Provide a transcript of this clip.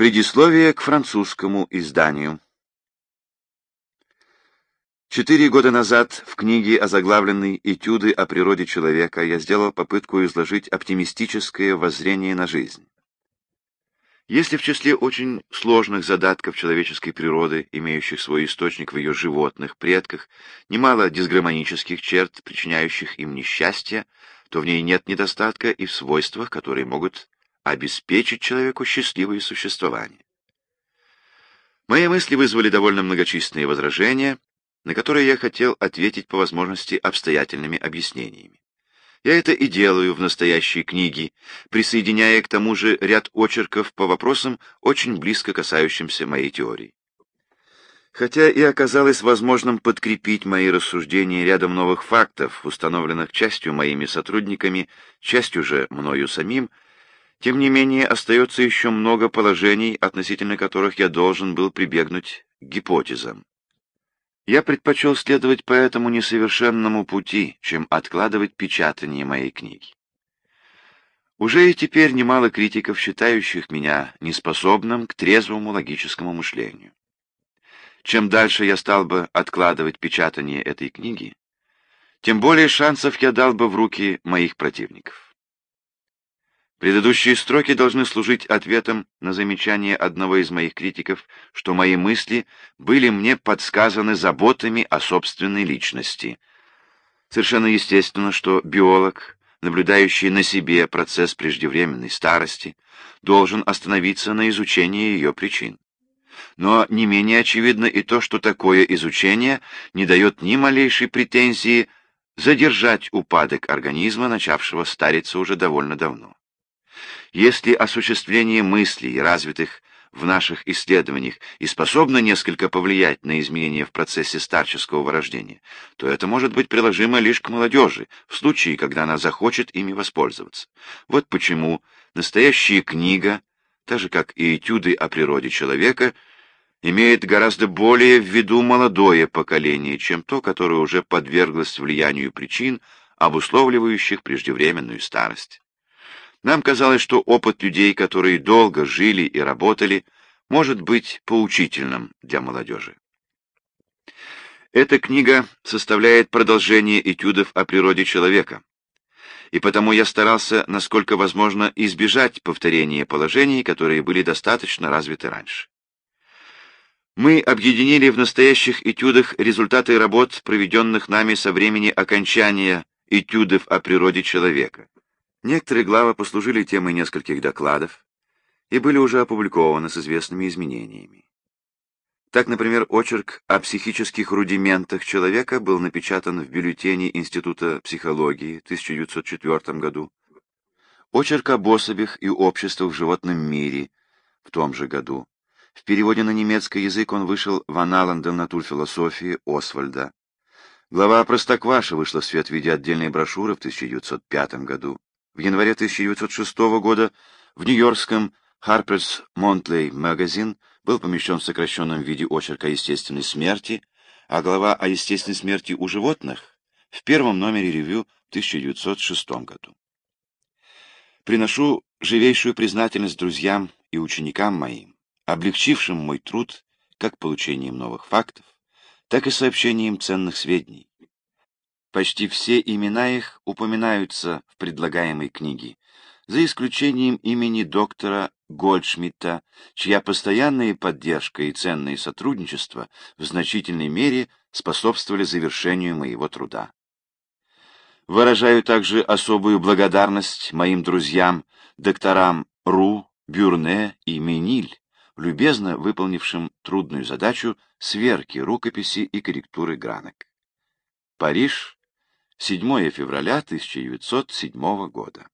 Предисловие к французскому изданию. Четыре года назад в книге, озаглавленной «Этюды о природе человека», я сделал попытку изложить оптимистическое воззрение на жизнь. Если в числе очень сложных задатков человеческой природы, имеющих свой источник в ее животных предках, немало дисгармонических черт, причиняющих им несчастье, то в ней нет недостатка и в свойствах, которые могут обеспечить человеку счастливое существование. Мои мысли вызвали довольно многочисленные возражения, на которые я хотел ответить по возможности обстоятельными объяснениями. Я это и делаю в настоящей книге, присоединяя к тому же ряд очерков по вопросам, очень близко касающимся моей теории. Хотя и оказалось возможным подкрепить мои рассуждения рядом новых фактов, установленных частью моими сотрудниками, частью же мною самим, тем не менее, остается еще много положений, относительно которых я должен был прибегнуть к гипотезам. Я предпочел следовать по этому несовершенному пути, чем откладывать печатание моей книги. Уже и теперь немало критиков, считающих меня неспособным к трезвому логическому мышлению. Чем дальше я стал бы откладывать печатание этой книги, тем более шансов я дал бы в руки моих противников. Предыдущие строки должны служить ответом на замечание одного из моих критиков, что мои мысли были мне подсказаны заботами о собственной личности. Совершенно естественно, что биолог, наблюдающий на себе процесс преждевременной старости, должен остановиться на изучении ее причин. Но не менее очевидно и то, что такое изучение не дает ни малейшей претензии задержать упадок организма, начавшего стариться уже довольно давно. Если осуществление мыслей, развитых в наших исследованиях, и способно несколько повлиять на изменения в процессе старческого вырождения, то это может быть приложимо лишь к молодежи, в случае, когда она захочет ими воспользоваться. Вот почему настоящая книга, так же как и этюды о природе человека, имеет гораздо более в виду молодое поколение, чем то, которое уже подверглось влиянию причин, обусловливающих преждевременную старость. Нам казалось, что опыт людей, которые долго жили и работали, может быть поучительным для молодежи. Эта книга составляет продолжение этюдов о природе человека, и потому я старался, насколько возможно, избежать повторения положений, которые были достаточно развиты раньше. Мы объединили в настоящих этюдах результаты работ, проведенных нами со времени окончания этюдов о природе человека. Некоторые главы послужили темой нескольких докладов и были уже опубликованы с известными изменениями. Так, например, очерк о психических рудиментах человека был напечатан в бюллетене Института психологии в 1904 году, очерк об особях и обществах в животном мире в том же году. В переводе на немецкий язык он вышел в аналандом натурфилософии Освальда. Глава о Простокваше вышла в свет в виде отдельной брошюры в 1905 году. В январе 1906 года в нью-йоркском Harper's Monthly Magazine был помещен в сокращенном виде очерк о естественной смерти, а глава о естественной смерти у животных в первом номере ревью в 1906 году. Приношу живейшую признательность друзьям и ученикам моим, облегчившим мой труд как получением новых фактов, так и сообщением ценных сведений. Почти все имена их упоминаются в предлагаемой книге, за исключением имени доктора Гольдшмидта, чья постоянная поддержка и ценное сотрудничество в значительной мере способствовали завершению моего труда. Выражаю также особую благодарность моим друзьям, докторам Ру, Бюрне и Мениль, любезно выполнившим трудную задачу сверки рукописи и корректуры гранок. Париж, 7 февраля 1907 года.